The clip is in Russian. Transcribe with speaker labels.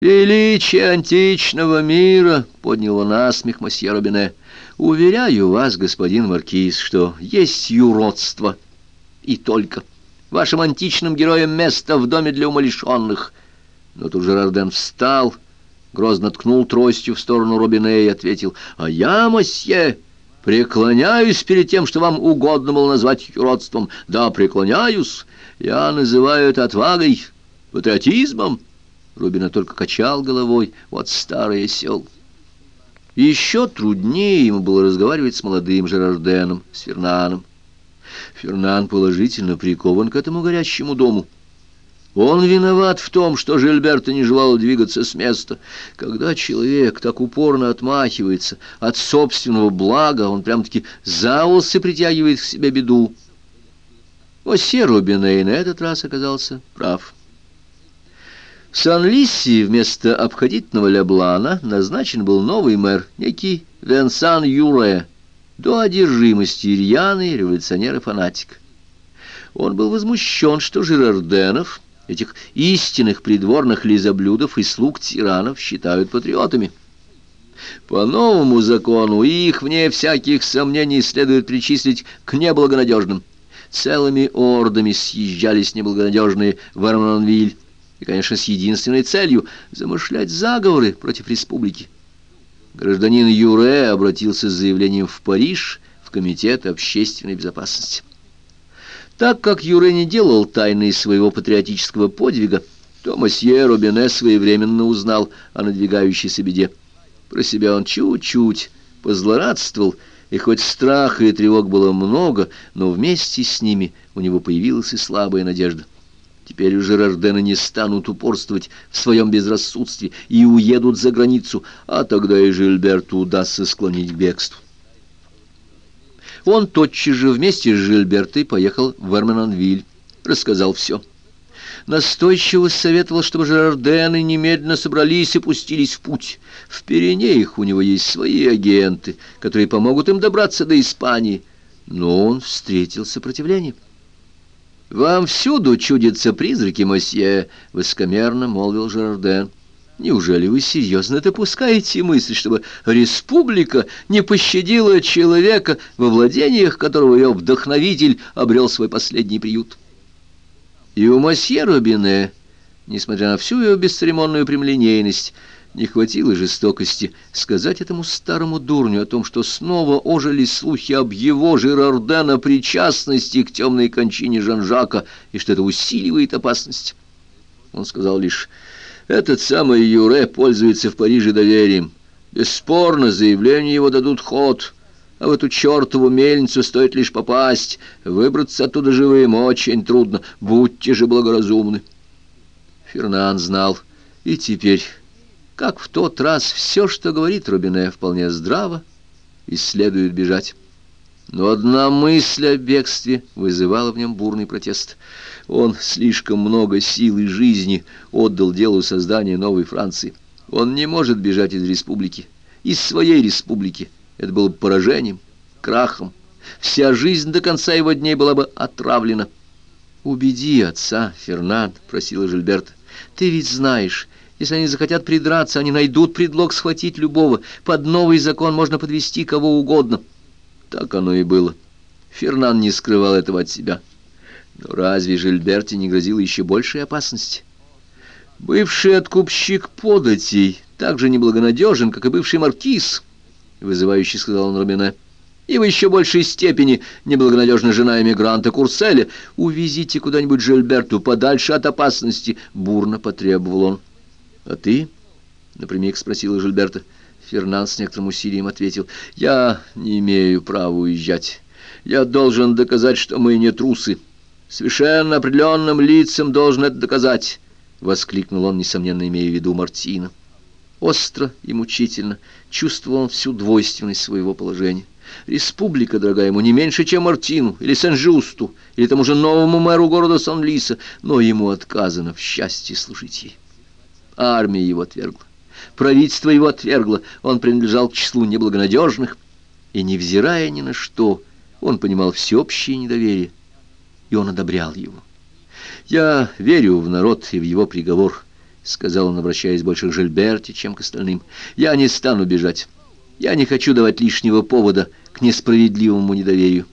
Speaker 1: «Величие античного мира!» — поднял он насмех мосье Робине. «Уверяю вас, господин Маркиз, что есть юродство. И только. Вашим античным героям место в доме для умалишенных». Но тут же Рарден встал, грозно ткнул тростью в сторону Робине и ответил. «А я, мосье, преклоняюсь перед тем, что вам угодно было назвать юродством. Да, преклоняюсь. Я называю это отвагой, патриотизмом». Рубина только качал головой. Вот старый осел. Еще труднее ему было разговаривать с молодым Жерарденом, с Фернаном. Фернан положительно прикован к этому горящему дому. Он виноват в том, что Жильберта не желала двигаться с места. Когда человек так упорно отмахивается от собственного блага, он прям-таки за волосы притягивает к себе беду. Осе Рубиней на этот раз оказался прав. В Сан-Лисси вместо обходительного Леблана назначен был новый мэр, некий Венсан Юре, до одержимости рьяный революционер и фанатик. Он был возмущен, что Жирарденов, этих истинных придворных лизоблюдов и слуг тиранов, считают патриотами. По новому закону их, вне всяких сомнений, следует причислить к неблагонадежным. Целыми ордами съезжались неблагонадежные в Арманвиль, и, конечно, с единственной целью — замышлять заговоры против республики. Гражданин Юре обратился с заявлением в Париж, в Комитет общественной безопасности. Так как Юре не делал тайны своего патриотического подвига, то мосье Робине своевременно узнал о надвигающейся беде. Про себя он чуть-чуть позлорадствовал, и хоть страха и тревог было много, но вместе с ними у него появилась и слабая надежда — Теперь уже Рождены не станут упорствовать в своем безрассудстве и уедут за границу, а тогда и Жильберту удастся склонить к бегству. Он тотчас же вместе с Жильбертой поехал в Верменонвиль, рассказал все. Настойчиво советовал, чтобы Жерардены немедленно собрались и пустились в путь. В Пиренеях у него есть свои агенты, которые помогут им добраться до Испании. Но он встретил сопротивление. «Вам всюду чудятся призраки, мосье», — высокомерно молвил Жерарден. «Неужели вы серьезно допускаете мысль, чтобы республика не пощадила человека, во владениях которого ее вдохновитель обрел свой последний приют?» И у мосье Робине, несмотря на всю ее бесцеремонную прямолинейность, не хватило жестокости сказать этому старому дурню о том, что снова ожили слухи об его Жерардена причастности к темной кончине Жан-Жака, и что это усиливает опасность. Он сказал лишь, «Этот самый Юре пользуется в Париже доверием. Бесспорно, заявлению его дадут ход». А в эту чертову мельницу стоит лишь попасть. Выбраться оттуда живым очень трудно. Будьте же благоразумны. Фернан знал. И теперь как в тот раз все, что говорит Рубине, вполне здраво и следует бежать. Но одна мысль о бегстве вызывала в нем бурный протест. Он слишком много сил и жизни отдал делу создания новой Франции. Он не может бежать из республики, из своей республики. Это было бы поражением, крахом. Вся жизнь до конца его дней была бы отравлена. «Убеди отца, Фернанд», — просила Жильберта. «Ты ведь знаешь, если они захотят придраться, они найдут предлог схватить любого. Под новый закон можно подвести кого угодно. Так оно и было. Фернан не скрывал этого от себя. Но разве Жильберте не грозила еще большей опасности? Бывший откупщик податей так же неблагонадежен, как и бывший маркиз, вызывающий сказал он Робине. И в еще большей степени неблагонадежна жена эмигранта Курселя. Увезите куда-нибудь Жильберту подальше от опасности, бурно потребовал он. «А ты?» — напрямик спросила Жильберта. Фернан с некоторым усилием ответил. «Я не имею права уезжать. Я должен доказать, что мы не трусы. Совершенно определенным лицам должен это доказать!» — воскликнул он, несомненно, имея в виду Мартина. Остро и мучительно чувствовал он всю двойственность своего положения. Республика, дорогая ему, не меньше, чем Мартину, или Сен-Жусту, или тому же новому мэру города Сан-Лиса, но ему отказано в счастье служить ей. Армия его отвергла. Правительство его отвергло. Он принадлежал к числу неблагонадежных. И, невзирая ни на что, он понимал всеобщее недоверие. И он одобрял его. «Я верю в народ и в его приговор», — сказал он, обращаясь больше к Жильберте, чем к остальным. «Я не стану бежать. Я не хочу давать лишнего повода к несправедливому недоверию.